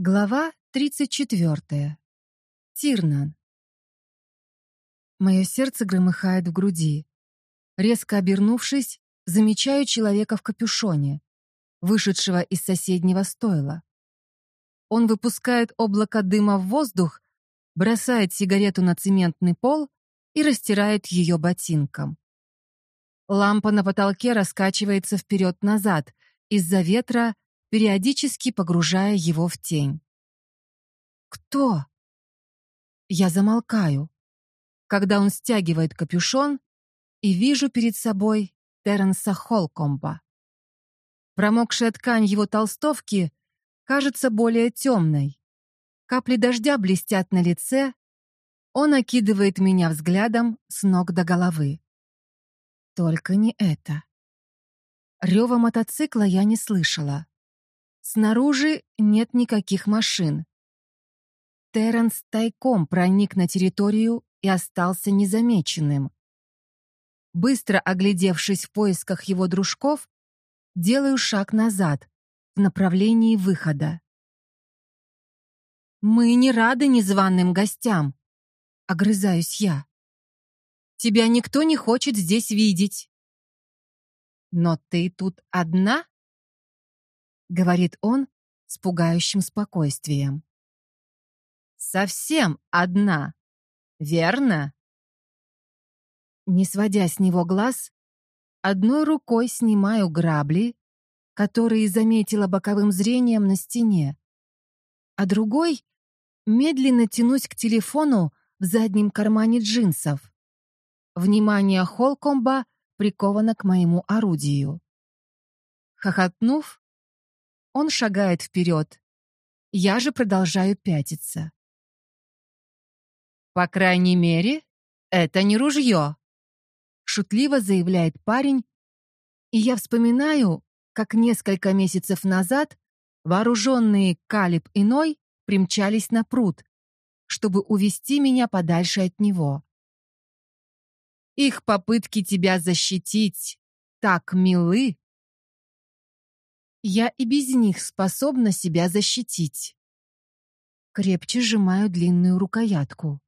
Глава 34. Тирнан. Мое сердце громыхает в груди. Резко обернувшись, замечаю человека в капюшоне, вышедшего из соседнего стойла. Он выпускает облако дыма в воздух, бросает сигарету на цементный пол и растирает ее ботинком. Лампа на потолке раскачивается вперед-назад из-за ветра периодически погружая его в тень. «Кто?» Я замолкаю, когда он стягивает капюшон и вижу перед собой Терренса Холкомба. Промокшая ткань его толстовки кажется более темной. Капли дождя блестят на лице. Он окидывает меня взглядом с ног до головы. Только не это. Рева мотоцикла я не слышала. Снаружи нет никаких машин. Терренс тайком проник на территорию и остался незамеченным. Быстро оглядевшись в поисках его дружков, делаю шаг назад, в направлении выхода. «Мы не рады незваным гостям», — огрызаюсь я. «Тебя никто не хочет здесь видеть». «Но ты тут одна?» — говорит он с пугающим спокойствием. «Совсем одна, верно?» Не сводя с него глаз, одной рукой снимаю грабли, которые заметила боковым зрением на стене, а другой медленно тянусь к телефону в заднем кармане джинсов. Внимание Холкомба приковано к моему орудию. Хохотнув, он шагает вперед. Я же продолжаю пятиться. «По крайней мере, это не ружье», — шутливо заявляет парень, и я вспоминаю, как несколько месяцев назад вооруженные Калиб и Ной примчались на пруд, чтобы увести меня подальше от него. Их попытки тебя защитить так милы, я и без них способна себя защитить. Крепче сжимаю длинную рукоятку.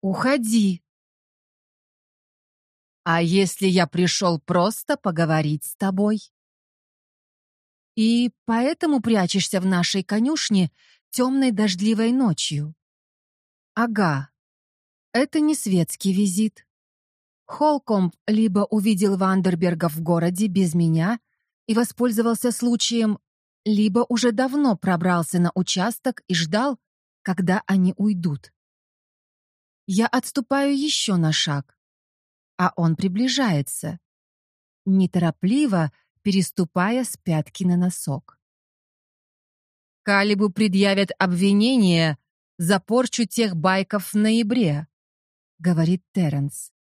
«Уходи!» «А если я пришел просто поговорить с тобой?» «И поэтому прячешься в нашей конюшне темной дождливой ночью?» «Ага, это не светский визит. Холкомб либо увидел Вандерберга в городе без меня, и воспользовался случаем, либо уже давно пробрался на участок и ждал, когда они уйдут. Я отступаю еще на шаг, а он приближается, неторопливо переступая с пятки на носок. Калибу предъявят обвинение за порчу тех байков в ноябре, говорит Терренс.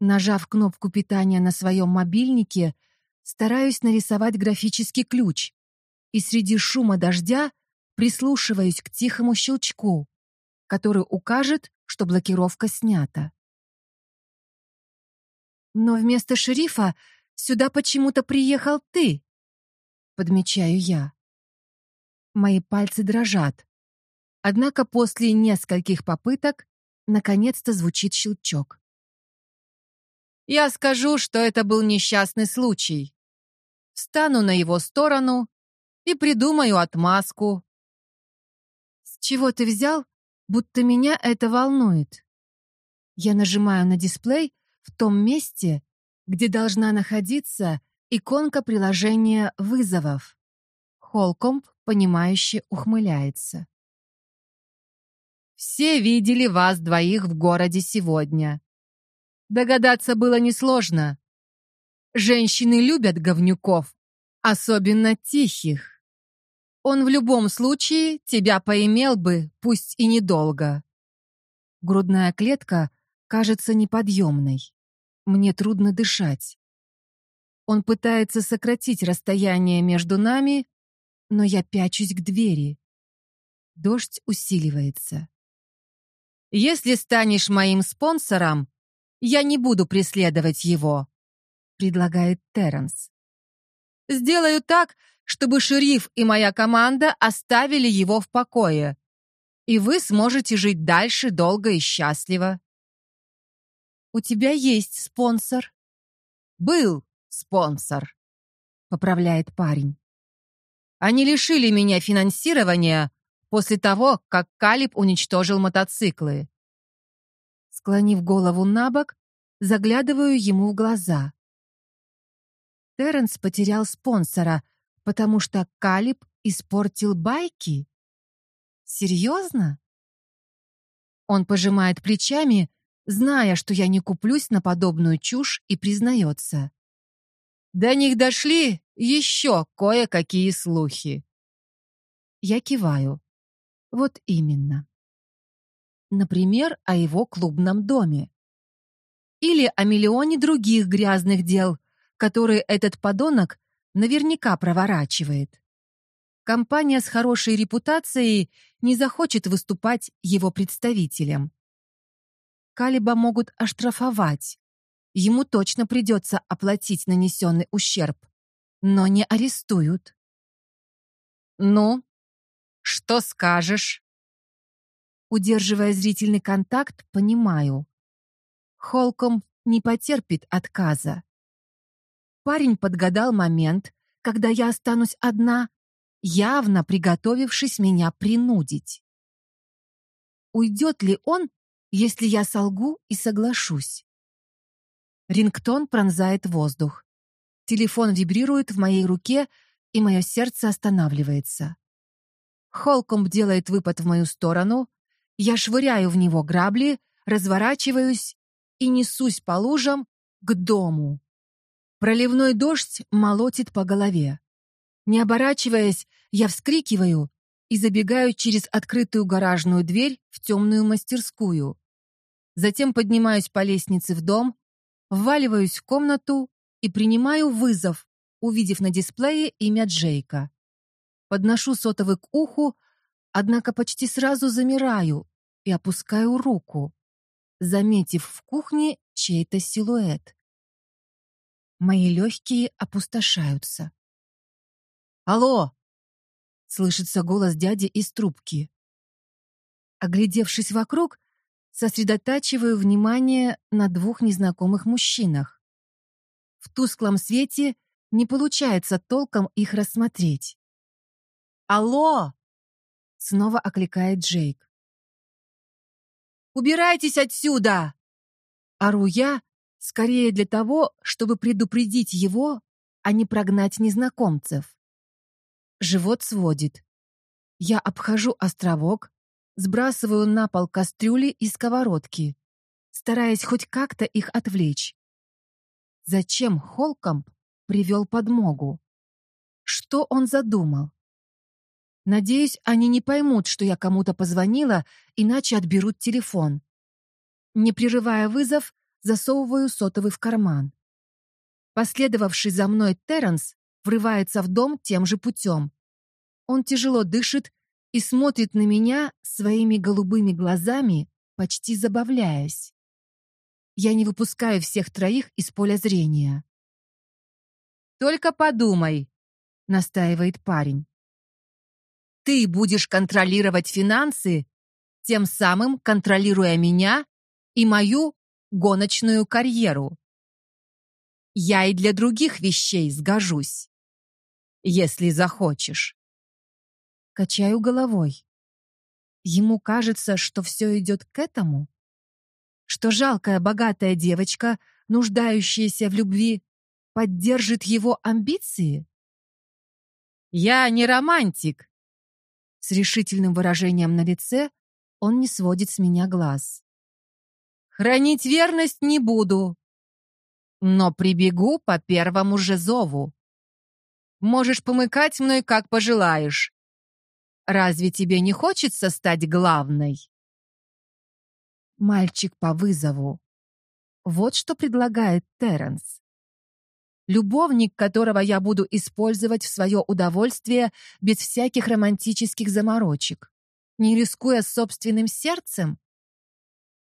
Нажав кнопку питания на своем мобильнике, Стараюсь нарисовать графический ключ и среди шума дождя прислушиваюсь к тихому щелчку, который укажет, что блокировка снята. Но вместо шерифа сюда почему-то приехал ты, подмечаю я. Мои пальцы дрожат. Однако после нескольких попыток наконец-то звучит щелчок. Я скажу, что это был несчастный случай. Стану на его сторону и придумаю отмазку. С чего ты взял, будто меня это волнует? Я нажимаю на дисплей в том месте, где должна находиться иконка приложения вызовов. Холкомб, понимающе ухмыляется. «Все видели вас двоих в городе сегодня. Догадаться было несложно. Женщины любят говнюков, особенно тихих. Он в любом случае тебя поимел бы, пусть и недолго. Грудная клетка кажется неподъемной. Мне трудно дышать. Он пытается сократить расстояние между нами, но я пячусь к двери. Дождь усиливается. Если станешь моим спонсором, я не буду преследовать его», — предлагает Терренс. «Сделаю так, чтобы шериф и моя команда оставили его в покое, и вы сможете жить дальше долго и счастливо. У тебя есть спонсор. Был спонсор, поправляет парень. Они лишили меня финансирования после того, как Калиб уничтожил мотоциклы. Склонив голову на бок, заглядываю ему в глаза. Терренс потерял спонсора, потому что Калиб испортил байки? Серьезно? Он пожимает плечами, зная, что я не куплюсь на подобную чушь, и признается. До них дошли еще кое-какие слухи. Я киваю. Вот именно. Например, о его клубном доме. Или о миллионе других грязных дел, которые этот подонок наверняка проворачивает. Компания с хорошей репутацией не захочет выступать его представителем. Калиба могут оштрафовать. Ему точно придется оплатить нанесенный ущерб, но не арестуют. «Ну, что скажешь?» Удерживая зрительный контакт, понимаю. Холком не потерпит отказа. Парень подгадал момент, когда я останусь одна, явно приготовившись меня принудить. Уйдет ли он, если я солгу и соглашусь? Рингтон пронзает воздух. Телефон вибрирует в моей руке, и мое сердце останавливается. Холком делает выпад в мою сторону, я швыряю в него грабли, разворачиваюсь и несусь по лужам к дому. Проливной дождь молотит по голове. Не оборачиваясь, я вскрикиваю и забегаю через открытую гаражную дверь в темную мастерскую. Затем поднимаюсь по лестнице в дом, вваливаюсь в комнату и принимаю вызов, увидев на дисплее имя Джейка. Подношу сотовый к уху, однако почти сразу замираю и опускаю руку, заметив в кухне чей-то силуэт. Мои легкие опустошаются. «Алло!» — слышится голос дяди из трубки. Оглядевшись вокруг, сосредотачиваю внимание на двух незнакомых мужчинах. В тусклом свете не получается толком их рассмотреть. «Алло!» — снова окликает Джейк. «Убирайтесь отсюда!» Ору я, Скорее для того, чтобы предупредить его, а не прогнать незнакомцев. Живот сводит. Я обхожу островок, сбрасываю на пол кастрюли и сковородки, стараясь хоть как-то их отвлечь. Зачем Холкомб привел подмогу? Что он задумал? Надеюсь, они не поймут, что я кому-то позвонила, иначе отберут телефон. Не прерывая вызов, засовываю сотовый в карман. Последовавший за мной Терренс врывается в дом тем же путем. Он тяжело дышит и смотрит на меня своими голубыми глазами, почти забавляясь. Я не выпускаю всех троих из поля зрения. «Только подумай», — настаивает парень. «Ты будешь контролировать финансы, тем самым контролируя меня и мою гоночную карьеру. Я и для других вещей сгожусь, если захочешь. Качаю головой. Ему кажется, что все идет к этому, что жалкая богатая девочка, нуждающаяся в любви, поддержит его амбиции? Я не романтик. С решительным выражением на лице он не сводит с меня глаз. Хранить верность не буду, но прибегу по первому же зову. Можешь помыкать мной, как пожелаешь. Разве тебе не хочется стать главной? Мальчик по вызову. Вот что предлагает Терренс. Любовник, которого я буду использовать в свое удовольствие без всяких романтических заморочек, не рискуя собственным сердцем?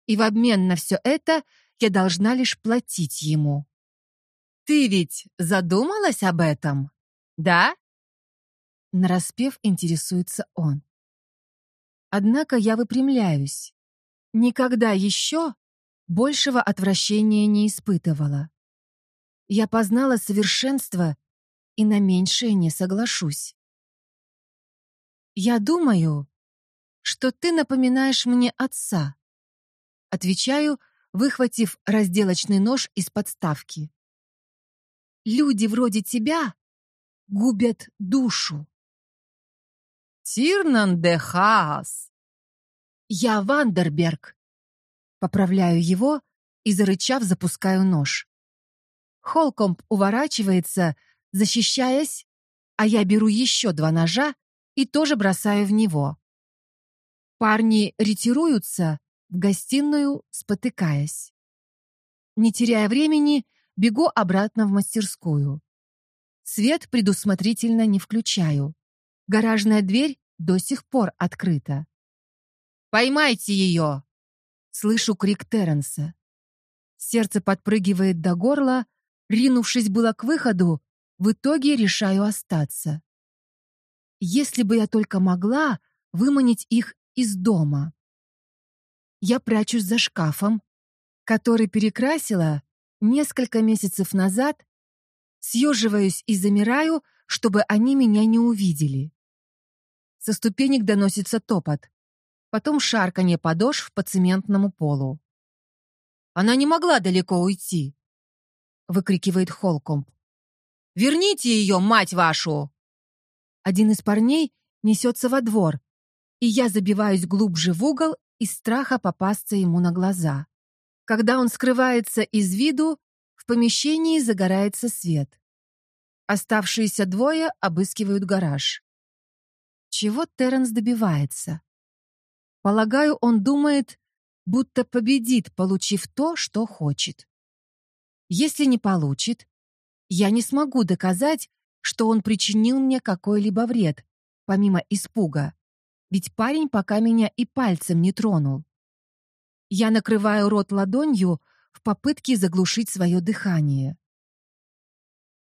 и в обмен на все это я должна лишь платить ему. Ты ведь задумалась об этом? Да? нараспев интересуется он. Однако я выпрямляюсь. Никогда еще большего отвращения не испытывала. Я познала совершенство и на меньшее не соглашусь. «Я думаю, что ты напоминаешь мне отца», отвечаю, выхватив разделочный нож из подставки. «Люди вроде тебя губят душу». «Тирнан де Хаас!» «Я Вандерберг», поправляю его и, зарычав, запускаю нож. Холкомп уворачивается, защищаясь, а я беру еще два ножа и тоже бросаю в него. Парни ретируются в гостиную, спотыкаясь. Не теряя времени, бегу обратно в мастерскую. Свет предусмотрительно не включаю. Гаражная дверь до сих пор открыта. «Поймайте ее!» Слышу крик Терренса. Сердце подпрыгивает до горла, Ринувшись было к выходу, в итоге решаю остаться. Если бы я только могла выманить их из дома. Я прячусь за шкафом, который перекрасила несколько месяцев назад, съеживаюсь и замираю, чтобы они меня не увидели. Со ступенек доносится топот, потом шарканье подошв по цементному полу. Она не могла далеко уйти. — выкрикивает Холкомб. «Верните ее, мать вашу!» Один из парней несется во двор, и я забиваюсь глубже в угол из страха попасться ему на глаза. Когда он скрывается из виду, в помещении загорается свет. Оставшиеся двое обыскивают гараж. Чего Терренс добивается? Полагаю, он думает, будто победит, получив то, что хочет. Если не получит, я не смогу доказать, что он причинил мне какой-либо вред, помимо испуга. Ведь парень пока меня и пальцем не тронул. Я накрываю рот ладонью в попытке заглушить свое дыхание.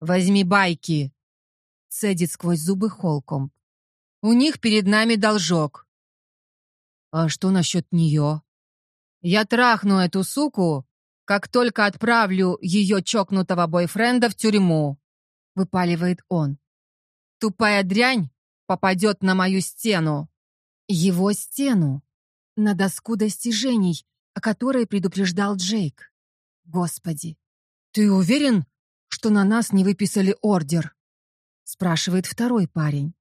«Возьми байки!» — цедит сквозь зубы холком. «У них перед нами должок». «А что насчет нее?» «Я трахну эту суку как только отправлю ее чокнутого бойфренда в тюрьму», — выпаливает он. «Тупая дрянь попадет на мою стену». Его стену. На доску достижений, о которой предупреждал Джейк. Господи. «Ты уверен, что на нас не выписали ордер?» — спрашивает второй парень.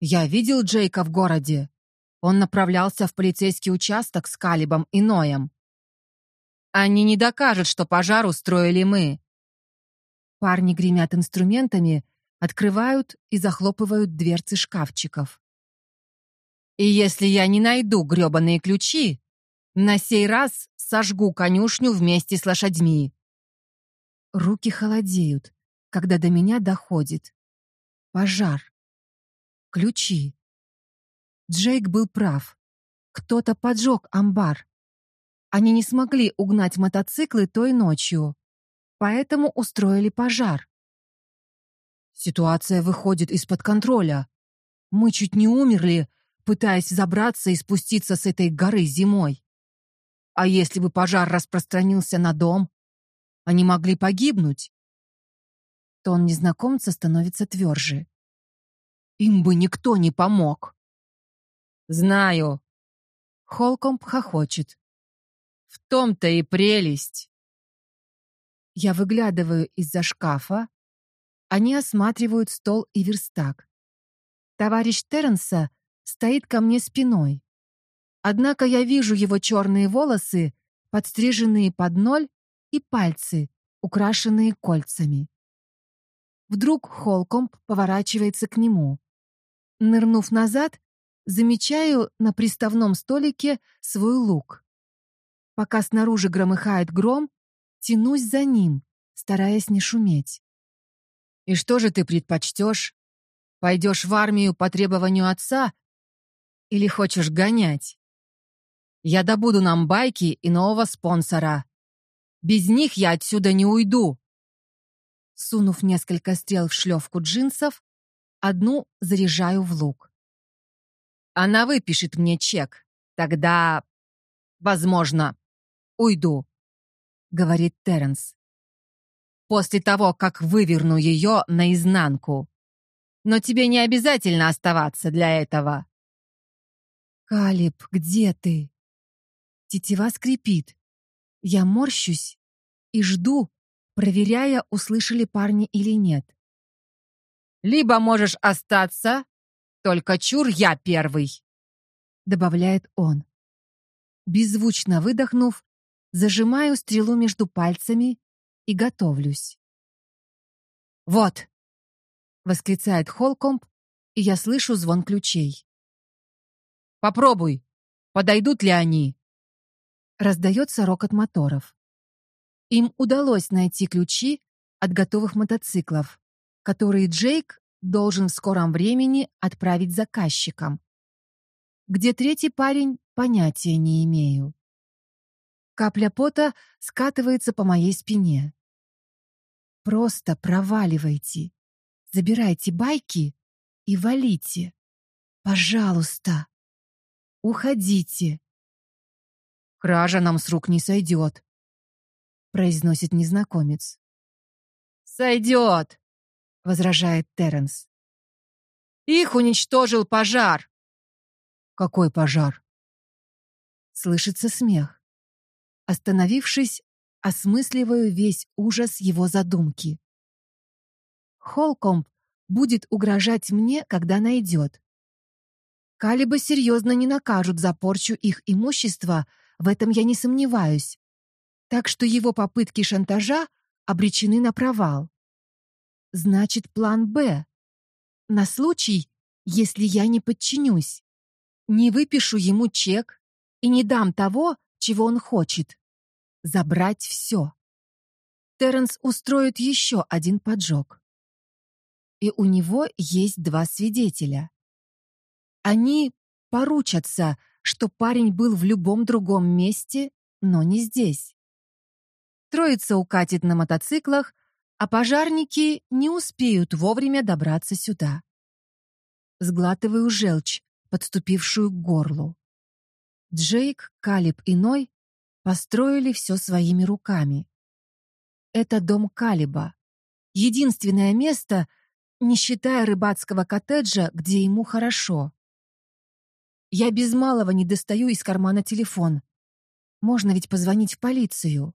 «Я видел Джейка в городе. Он направлялся в полицейский участок с Калибом и Ноем. Они не докажут, что пожар устроили мы. Парни гремят инструментами, открывают и захлопывают дверцы шкафчиков. И если я не найду грёбаные ключи, на сей раз сожгу конюшню вместе с лошадьми. Руки холодеют, когда до меня доходит. Пожар. Ключи. Джейк был прав. Кто-то поджег амбар. Они не смогли угнать мотоциклы той ночью, поэтому устроили пожар. Ситуация выходит из-под контроля. Мы чуть не умерли, пытаясь забраться и спуститься с этой горы зимой. А если бы пожар распространился на дом, они могли погибнуть. Тон незнакомца становится тверже. Им бы никто не помог. Знаю. Холкомб хохочет. В том-то и прелесть. Я выглядываю из-за шкафа. Они осматривают стол и верстак. Товарищ Терренса стоит ко мне спиной. Однако я вижу его черные волосы, подстриженные под ноль, и пальцы, украшенные кольцами. Вдруг Холкомб поворачивается к нему. Нырнув назад, замечаю на приставном столике свой лук. Пока снаружи громыхает гром, тянусь за ним, стараясь не шуметь. «И что же ты предпочтешь? Пойдешь в армию по требованию отца или хочешь гонять? Я добуду нам байки и нового спонсора. Без них я отсюда не уйду». Сунув несколько стрел в шлевку джинсов, одну заряжаю в лук. Она выпишет мне чек. Тогда, возможно, уйду, говорит Терренс. После того, как выверну ее наизнанку. Но тебе не обязательно оставаться для этого. Калиб, где ты? Тетива скрипит. Я морщусь и жду, проверяя, услышали парни или нет. «Либо можешь остаться, только чур я первый», — добавляет он. Беззвучно выдохнув, зажимаю стрелу между пальцами и готовлюсь. «Вот!» — восклицает Холкомб, и я слышу звон ключей. «Попробуй, подойдут ли они?» Раздается рокот моторов. Им удалось найти ключи от готовых мотоциклов, которые Джейк должен в скором времени отправить заказчикам. Где третий парень, понятия не имею. Капля пота скатывается по моей спине. Просто проваливайте. Забирайте байки и валите. Пожалуйста. Уходите. Кража нам с рук не сойдет произносит незнакомец. «Сойдет!» — возражает Терренс. «Их уничтожил пожар!» «Какой пожар?» Слышится смех. Остановившись, осмысливаю весь ужас его задумки. Холкомб будет угрожать мне, когда найдет. Калиба серьезно не накажут за порчу их имущества, в этом я не сомневаюсь так что его попытки шантажа обречены на провал. Значит, план «Б». На случай, если я не подчинюсь, не выпишу ему чек и не дам того, чего он хочет. Забрать все. Терренс устроит еще один поджог. И у него есть два свидетеля. Они поручатся, что парень был в любом другом месте, но не здесь. Троица укатит на мотоциклах, а пожарники не успеют вовремя добраться сюда. Сглатываю желчь, подступившую к горлу. Джейк, Калиб и Ной построили все своими руками. Это дом Калиба. Единственное место, не считая рыбацкого коттеджа, где ему хорошо. Я без малого не достаю из кармана телефон. Можно ведь позвонить в полицию.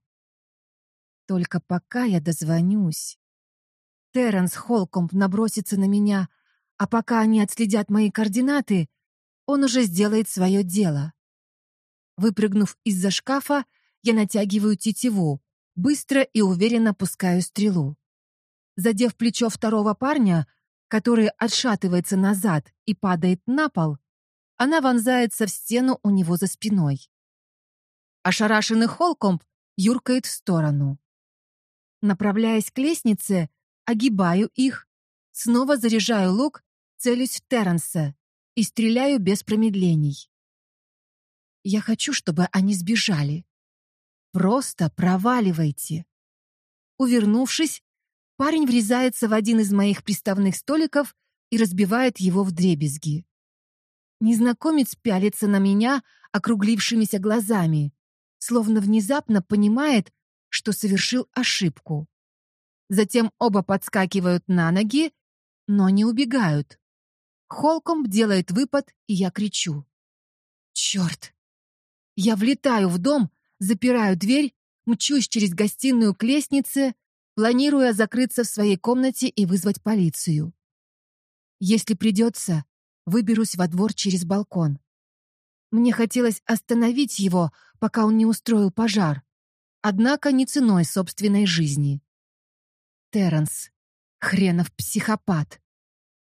Только пока я дозвонюсь. Терренс Холкомб набросится на меня, а пока они отследят мои координаты, он уже сделает свое дело. Выпрыгнув из-за шкафа, я натягиваю тетиву, быстро и уверенно пускаю стрелу. Задев плечо второго парня, который отшатывается назад и падает на пол, она вонзается в стену у него за спиной. Ошарашенный Холкомб юркает в сторону. Направляясь к лестнице, огибаю их, снова заряжаю лук, целюсь в Терренса и стреляю без промедлений. Я хочу, чтобы они сбежали. Просто проваливайте. Увернувшись, парень врезается в один из моих приставных столиков и разбивает его в дребезги. Незнакомец пялится на меня округлившимися глазами, словно внезапно понимает, что совершил ошибку. Затем оба подскакивают на ноги, но не убегают. Холком делает выпад, и я кричу. «Черт!» Я влетаю в дом, запираю дверь, мчусь через гостиную к лестнице, планируя закрыться в своей комнате и вызвать полицию. Если придется, выберусь во двор через балкон. Мне хотелось остановить его, пока он не устроил пожар однако не ценой собственной жизни. Терренс, хренов психопат.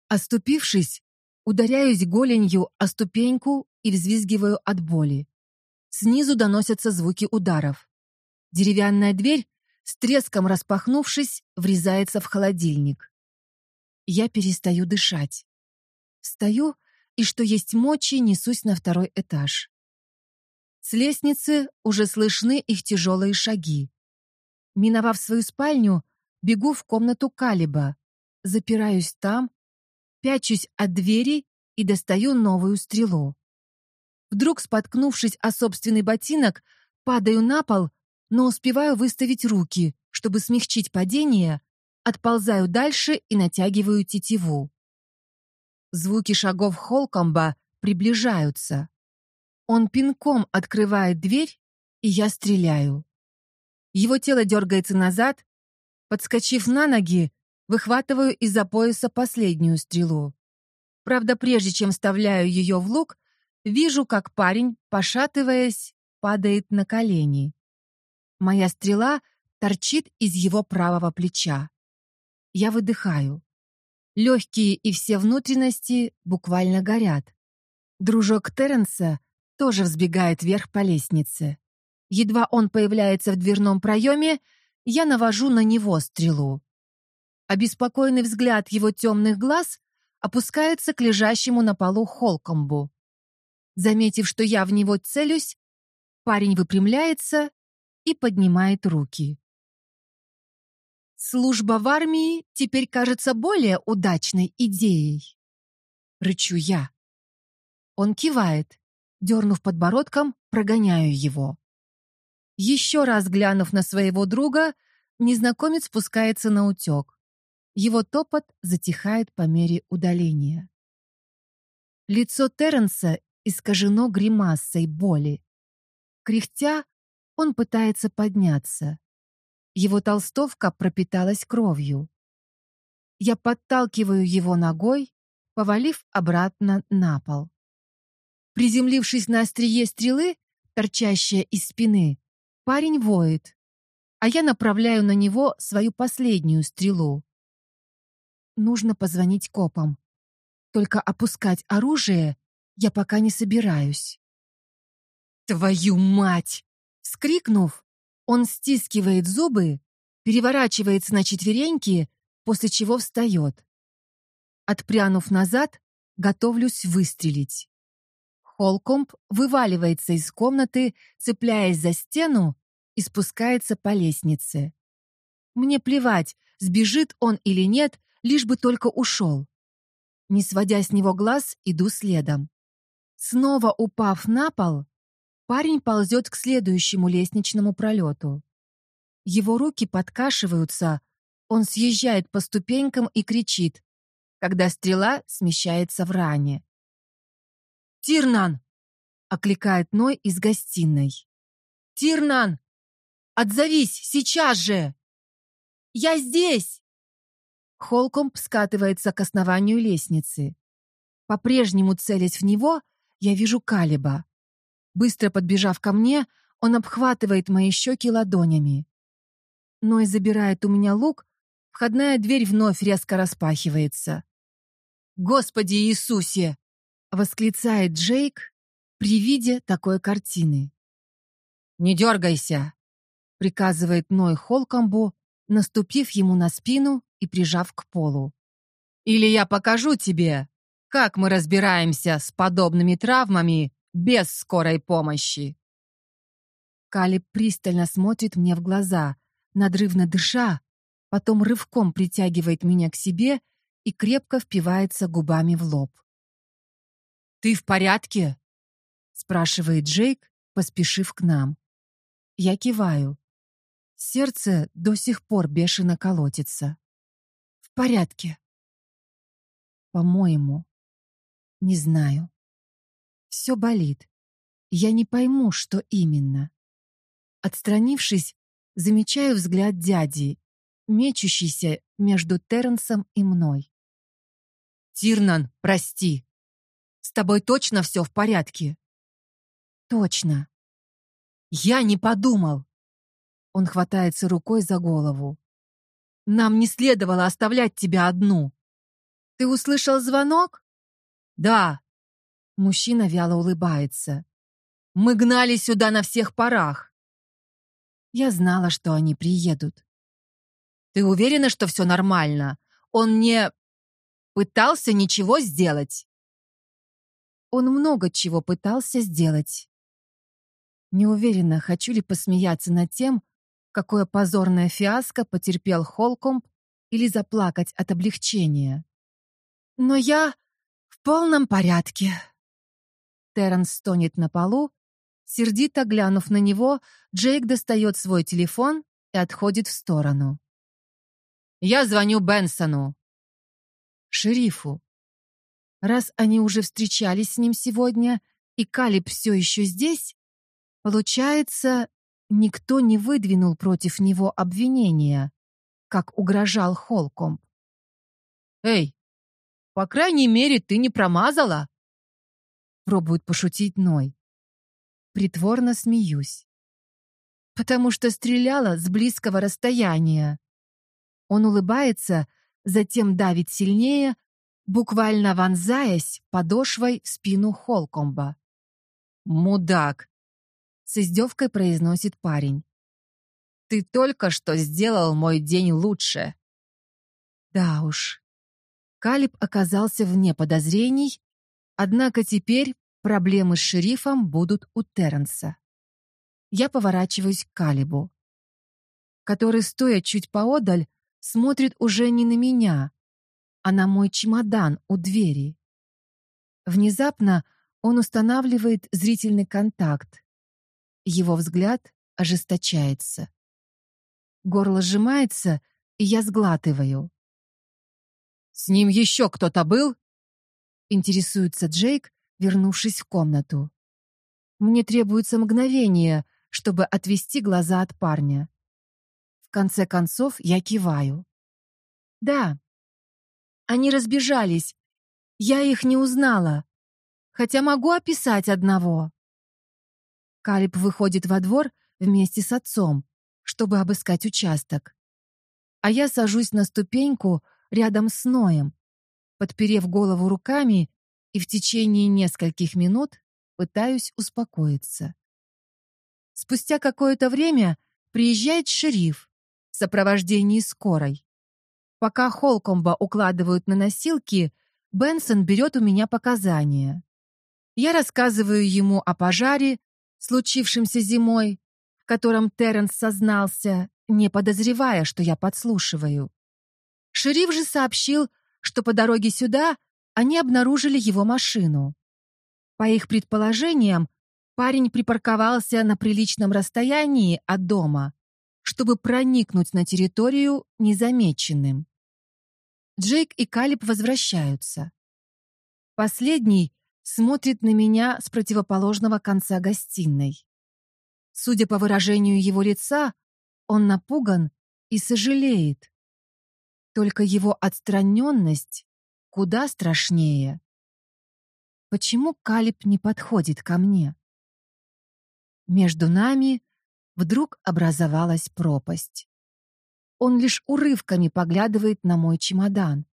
Оступившись, ударяюсь голенью о ступеньку и взвизгиваю от боли. Снизу доносятся звуки ударов. Деревянная дверь, с треском распахнувшись, врезается в холодильник. Я перестаю дышать. Встаю и, что есть мочи, несусь на второй этаж. С лестницы уже слышны их тяжелые шаги. Миновав свою спальню, бегу в комнату Калиба, запираюсь там, пячусь от двери и достаю новую стрелу. Вдруг, споткнувшись о собственный ботинок, падаю на пол, но успеваю выставить руки, чтобы смягчить падение, отползаю дальше и натягиваю тетиву. Звуки шагов Холкомба приближаются. Он пинком открывает дверь, и я стреляю. Его тело дергается назад. Подскочив на ноги, выхватываю из-за пояса последнюю стрелу. Правда, прежде чем вставляю ее в лук, вижу, как парень, пошатываясь, падает на колени. Моя стрела торчит из его правого плеча. Я выдыхаю. Легкие и все внутренности буквально горят. Дружок Терренса тоже взбегает вверх по лестнице. Едва он появляется в дверном проеме, я навожу на него стрелу. Обеспокоенный взгляд его темных глаз опускается к лежащему на полу Холкомбу. Заметив, что я в него целюсь, парень выпрямляется и поднимает руки. Служба в армии теперь кажется более удачной идеей. Рычу я. Он кивает. Дернув подбородком, прогоняю его. Еще раз глянув на своего друга, незнакомец спускается на утек. Его топот затихает по мере удаления. Лицо Терренса искажено гримасой боли. Кряхтя, он пытается подняться. Его толстовка пропиталась кровью. Я подталкиваю его ногой, повалив обратно на пол. Приземлившись на острие стрелы, торчащее из спины, парень воет, а я направляю на него свою последнюю стрелу. Нужно позвонить копам. Только опускать оружие я пока не собираюсь. «Твою мать!» Вскрикнув, он стискивает зубы, переворачивается на четвереньки, после чего встает. Отпрянув назад, готовлюсь выстрелить. Холкомб вываливается из комнаты, цепляясь за стену и спускается по лестнице. Мне плевать, сбежит он или нет, лишь бы только ушел. Не сводя с него глаз, иду следом. Снова упав на пол, парень ползет к следующему лестничному пролету. Его руки подкашиваются, он съезжает по ступенькам и кричит, когда стрела смещается в ране. «Тирнан!» — окликает Ной из гостиной. «Тирнан! Отзовись, сейчас же!» «Я здесь!» Холкомб скатывается к основанию лестницы. По-прежнему целясь в него, я вижу Калиба. Быстро подбежав ко мне, он обхватывает мои щеки ладонями. Ной забирает у меня лук, входная дверь вновь резко распахивается. «Господи Иисусе!» восклицает Джейк при виде такой картины. «Не дергайся!» — приказывает Ной Холкомбу, наступив ему на спину и прижав к полу. «Или я покажу тебе, как мы разбираемся с подобными травмами без скорой помощи!» Калиб пристально смотрит мне в глаза, надрывно дыша, потом рывком притягивает меня к себе и крепко впивается губами в лоб. «Ты в порядке?» — спрашивает Джейк, поспешив к нам. Я киваю. Сердце до сих пор бешено колотится. «В порядке». «По-моему. Не знаю. Все болит. Я не пойму, что именно». Отстранившись, замечаю взгляд дяди, мечущийся между Терренсом и мной. «Тирнан, прости!» С тобой точно все в порядке?» «Точно». «Я не подумал». Он хватается рукой за голову. «Нам не следовало оставлять тебя одну». «Ты услышал звонок?» «Да». Мужчина вяло улыбается. «Мы гнали сюда на всех парах». Я знала, что они приедут. «Ты уверена, что все нормально? Он не... пытался ничего сделать?» Он много чего пытался сделать. Не уверена, хочу ли посмеяться над тем, какое позорное фиаско потерпел Холкомб или заплакать от облегчения. Но я полном порядке. Терренс стонет на полу. Сердито глянув на него, Джейк достает свой телефон и отходит в сторону. «Я звоню Бенсону». «Шерифу». Раз они уже встречались с ним сегодня, и Калиб все еще здесь, получается, никто не выдвинул против него обвинения, как угрожал Холком. «Эй, по крайней мере, ты не промазала?» Пробует пошутить Ной. Притворно смеюсь. Потому что стреляла с близкого расстояния. Он улыбается, затем давит сильнее, буквально вонзаясь подошвой в спину Холкомба. «Мудак!» — с издевкой произносит парень. «Ты только что сделал мой день лучше!» Да уж. Калиб оказался вне подозрений Однако теперь проблемы с шерифом будут у Терренса. Я поворачиваюсь к Калибу, который, стоя чуть поодаль, смотрит уже не на меня, а на мой чемодан у двери. Внезапно он устанавливает зрительный контакт. Его взгляд ожесточается. Горло сжимается, и я сглатываю. «С ним еще кто-то был?» Интересуется Джейк, вернувшись в комнату. Мне требуется мгновение, чтобы отвести глаза от парня. В конце концов, я киваю. Да. Они разбежались. Я их не узнала. Хотя могу описать одного. Калиб выходит во двор вместе с отцом, чтобы обыскать участок. А я сажусь на ступеньку рядом с Ноем, подперев голову руками и в течение нескольких минут пытаюсь успокоиться. Спустя какое-то время приезжает шериф в сопровождении скорой. Пока Холкомба укладывают на носилки, Бенсон берет у меня показания. Я рассказываю ему о пожаре, случившемся зимой, в котором Терренс сознался, не подозревая, что я подслушиваю. Шериф же сообщил что по дороге сюда они обнаружили его машину. По их предположениям, парень припарковался на приличном расстоянии от дома, чтобы проникнуть на территорию незамеченным. Джейк и Калиб возвращаются. Последний смотрит на меня с противоположного конца гостиной. Судя по выражению его лица, он напуган и сожалеет, только его отстраненность куда страшнее. Почему Калиб не подходит ко мне? Между нами вдруг образовалась пропасть. Он лишь урывками поглядывает на мой чемодан.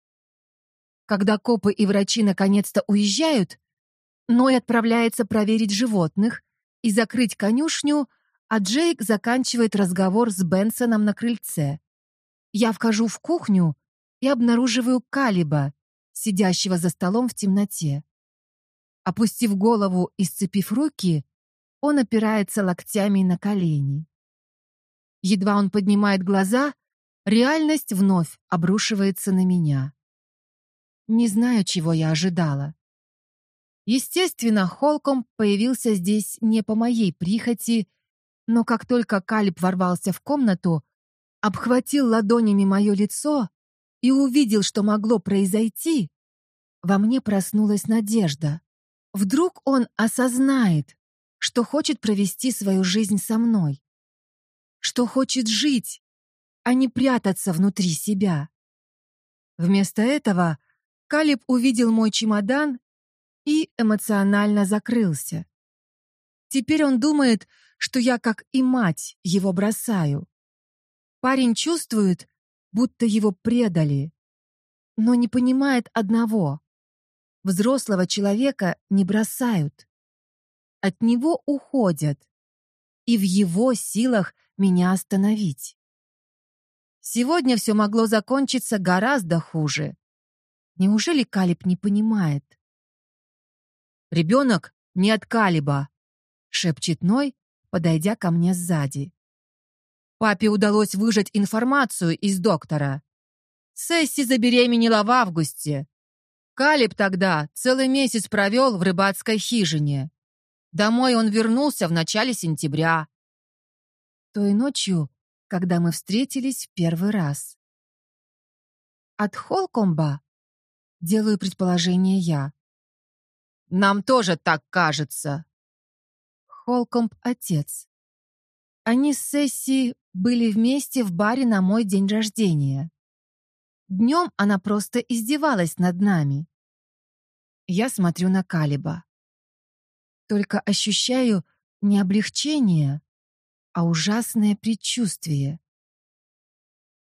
Когда копы и врачи наконец-то уезжают, Ной отправляется проверить животных и закрыть конюшню, а Джейк заканчивает разговор с Бенсоном на крыльце. Я вхожу в кухню и обнаруживаю Калиба, сидящего за столом в темноте. Опустив голову и сцепив руки, он опирается локтями на колени. Едва он поднимает глаза, реальность вновь обрушивается на меня. Не знаю, чего я ожидала. Естественно, Холком появился здесь не по моей прихоти, но как только Калиб ворвался в комнату, обхватил ладонями мое лицо и увидел, что могло произойти, во мне проснулась надежда. Вдруг он осознает, что хочет провести свою жизнь со мной, что хочет жить, а не прятаться внутри себя. Вместо этого Калиб увидел мой чемодан и эмоционально закрылся. Теперь он думает, что я, как и мать, его бросаю. Парень чувствует, будто его предали, но не понимает одного. Взрослого человека не бросают. От него уходят. И в его силах меня остановить. Сегодня все могло закончиться гораздо хуже. Неужели Калиб не понимает? «Ребенок не от Калиба», — шепчет Ной, подойдя ко мне сзади. Папе удалось выжать информацию из доктора. Сесси забеременела в августе. Калиб тогда целый месяц провел в рыбацкой хижине. Домой он вернулся в начале сентября. Той ночью, когда мы встретились в первый раз. От Холкомба делаю предположение я. Нам тоже так кажется. Холкомб — отец. Они с Сесси были вместе в баре на мой день рождения. Днем она просто издевалась над нами. Я смотрю на Калиба. Только ощущаю не облегчение, а ужасное предчувствие.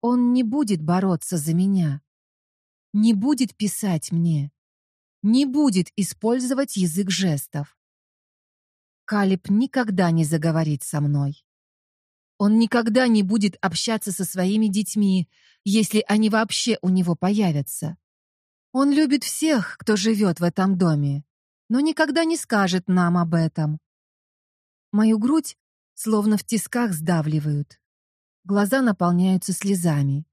Он не будет бороться за меня, не будет писать мне, не будет использовать язык жестов. Калиб никогда не заговорит со мной. Он никогда не будет общаться со своими детьми, если они вообще у него появятся. Он любит всех, кто живет в этом доме, но никогда не скажет нам об этом. Мою грудь словно в тисках сдавливают. Глаза наполняются слезами.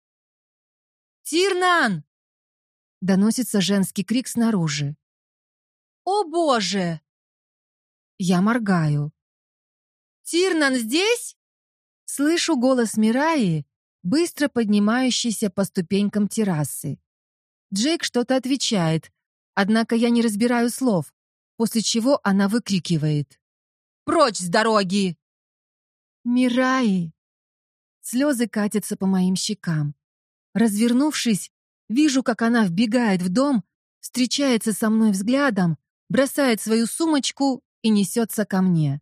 «Тирнан!» — доносится женский крик снаружи. «О, Боже!» Я моргаю. «Тирнан здесь?» Слышу голос Мираи, быстро поднимающийся по ступенькам террасы. Джейк что-то отвечает, однако я не разбираю слов, после чего она выкрикивает. «Прочь с дороги!» «Мираи!» Слезы катятся по моим щекам. Развернувшись, вижу, как она вбегает в дом, встречается со мной взглядом, бросает свою сумочку и несется ко мне.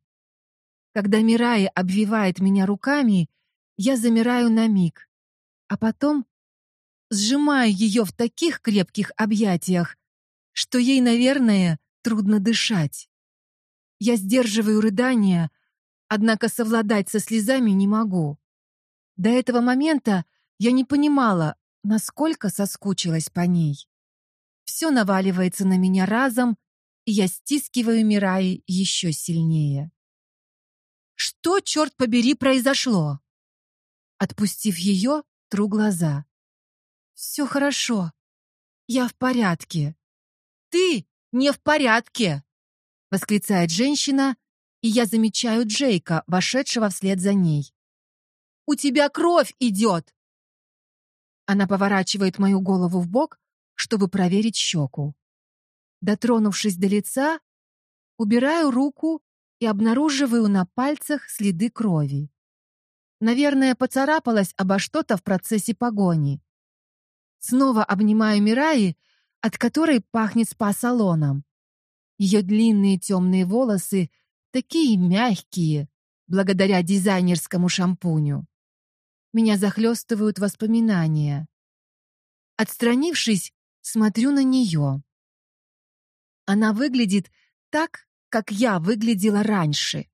Когда Мирая обвивает меня руками, я замираю на миг, а потом сжимаю ее в таких крепких объятиях, что ей, наверное, трудно дышать. Я сдерживаю рыдания, однако совладать со слезами не могу. До этого момента я не понимала, насколько соскучилась по ней. Все наваливается на меня разом, и я стискиваю Мираи еще сильнее. Что, черт побери, произошло? Отпустив ее, тру глаза. Все хорошо. Я в порядке. Ты не в порядке, восклицает женщина, и я замечаю Джейка, вошедшего вслед за ней. У тебя кровь идет. Она поворачивает мою голову в бок, чтобы проверить щеку. Дотронувшись до лица, убираю руку и обнаруживаю на пальцах следы крови. Наверное, поцарапалась обо что-то в процессе погони. Снова обнимаю Мираи, от которой пахнет спа-салоном. Ее длинные темные волосы такие мягкие, благодаря дизайнерскому шампуню. Меня захлестывают воспоминания. Отстранившись, смотрю на нее. Она выглядит так, как я выглядела раньше.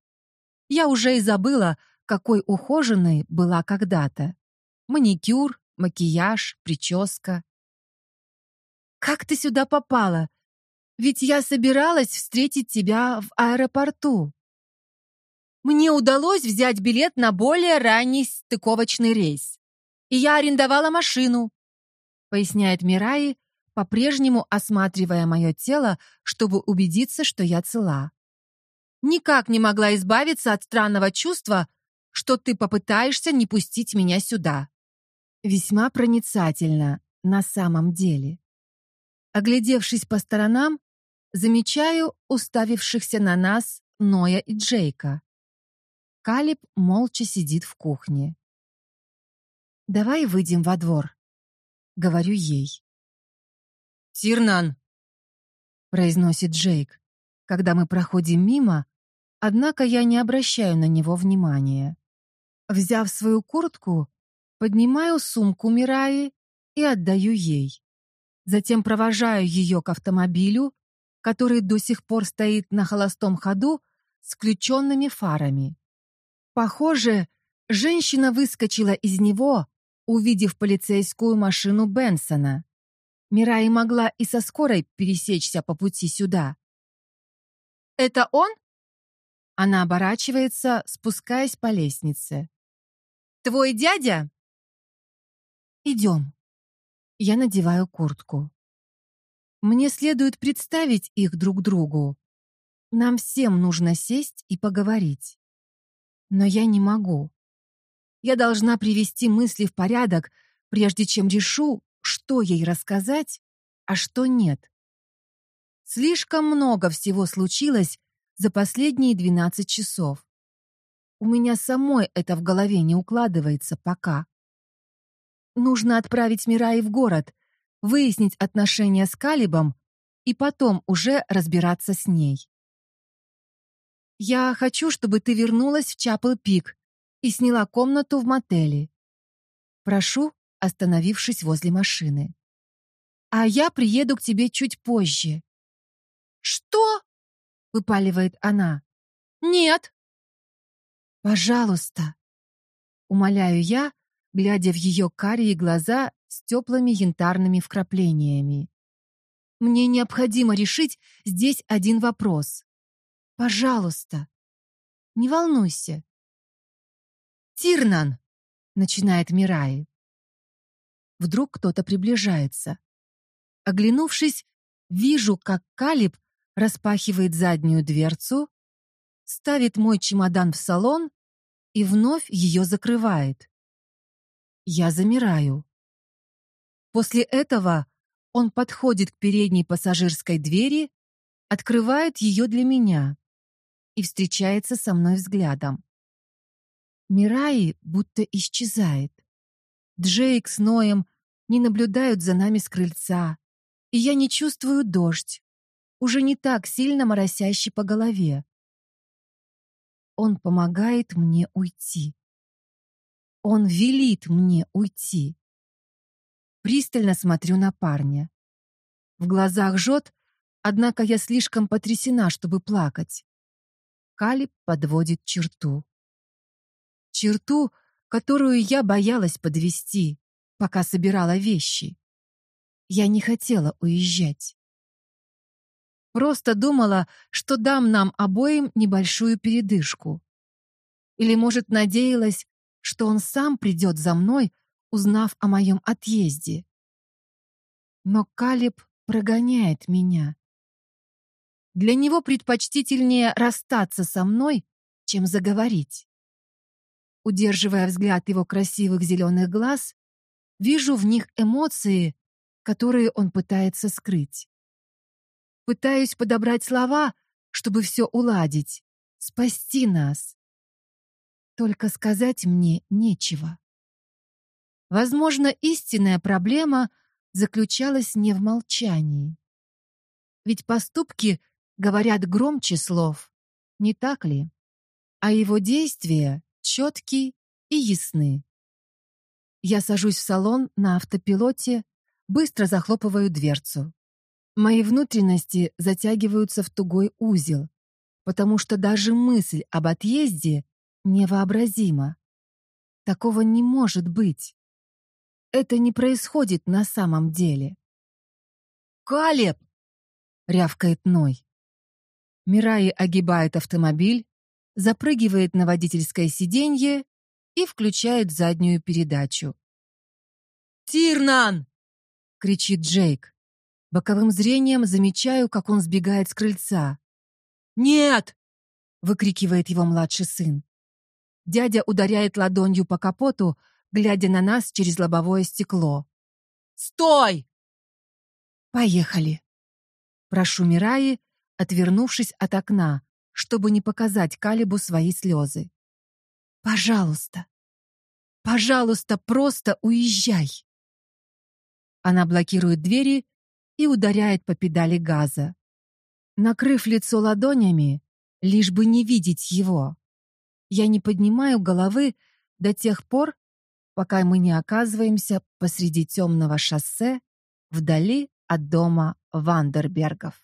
Я уже и забыла, какой ухоженной была когда-то. Маникюр, макияж, прическа. «Как ты сюда попала? Ведь я собиралась встретить тебя в аэропорту». Мне удалось взять билет на более ранний стыковочный рейс. И я арендовала машину, поясняет Мираи, по-прежнему осматривая мое тело, чтобы убедиться, что я цела. Никак не могла избавиться от странного чувства, что ты попытаешься не пустить меня сюда. Весьма проницательно, на самом деле. Оглядевшись по сторонам, замечаю уставившихся на нас Ноя и Джейка. Калиб молча сидит в кухне. «Давай выйдем во двор», — говорю ей. «Тирнан!» — произносит Джейк, когда мы проходим мимо, однако я не обращаю на него внимания. Взяв свою куртку, поднимаю сумку Мираи и отдаю ей. Затем провожаю ее к автомобилю, который до сих пор стоит на холостом ходу с включенными фарами. Похоже, женщина выскочила из него, увидев полицейскую машину Бенсона. Мирай могла и со скорой пересечься по пути сюда. «Это он?» Она оборачивается, спускаясь по лестнице. «Твой дядя?» «Идем». Я надеваю куртку. Мне следует представить их друг другу. Нам всем нужно сесть и поговорить. Но я не могу. Я должна привести мысли в порядок, прежде чем решу, что ей рассказать, а что нет. Слишком много всего случилось за последние 12 часов. У меня самой это в голове не укладывается пока. Нужно отправить Мираи в город, выяснить отношения с Калибом и потом уже разбираться с ней. Я хочу, чтобы ты вернулась в Чапл-Пик и сняла комнату в мотеле. Прошу, остановившись возле машины. А я приеду к тебе чуть позже. Что? выпаливает она. Нет. Пожалуйста, умоляю я, глядя в ее карие глаза с теплыми янтарными вкраплениями. Мне необходимо решить здесь один вопрос. Пожалуйста, не волнуйся. Тирнан, начинает Мирай. Вдруг кто-то приближается. Оглянувшись, вижу, как Калиб распахивает заднюю дверцу, ставит мой чемодан в салон и вновь ее закрывает. Я замираю. После этого он подходит к передней пассажирской двери, открывает ее для меня и встречается со мной взглядом. Мираи будто исчезает. Джейк с Ноем не наблюдают за нами с крыльца, и я не чувствую дождь, уже не так сильно моросящий по голове. Он помогает мне уйти. Он велит мне уйти. Пристально смотрю на парня. В глазах жжет, однако я слишком потрясена, чтобы плакать. Калиб подводит черту. Черту, которую я боялась подвести, пока собирала вещи. Я не хотела уезжать. Просто думала, что дам нам обоим небольшую передышку. Или, может, надеялась, что он сам придет за мной, узнав о моем отъезде. Но Калиб прогоняет меня. Для него предпочтительнее расстаться со мной, чем заговорить. Удерживая взгляд его красивых зеленых глаз, вижу в них эмоции, которые он пытается скрыть. Пытаюсь подобрать слова, чтобы все уладить, спасти нас. Только сказать мне нечего. Возможно, истинная проблема заключалась не в молчании. Ведь поступки говорят громче слов, не так ли? А его действия четкие и ясны. Я сажусь в салон на автопилоте, быстро захлопываю дверцу. Мои внутренности затягиваются в тугой узел, потому что даже мысль об отъезде невообразима. Такого не может быть. Это не происходит на самом деле. «Калеб!» — рявкает Ной. Мираи огибает автомобиль, запрыгивает на водительское сиденье и включает заднюю передачу. «Тирнан!» — кричит Джейк. Боковым зрением замечаю, как он сбегает с крыльца. «Нет!» — выкрикивает его младший сын. Дядя ударяет ладонью по капоту, глядя на нас через лобовое стекло. «Стой!» «Поехали!» Прошу Мираи, отвернувшись от окна, чтобы не показать Калибу свои слезы. «Пожалуйста! Пожалуйста, просто уезжай!» Она блокирует двери и ударяет по педали газа. Накрыв лицо ладонями, лишь бы не видеть его. Я не поднимаю головы до тех пор, пока мы не оказываемся посреди темного шоссе вдали от дома Вандербергов.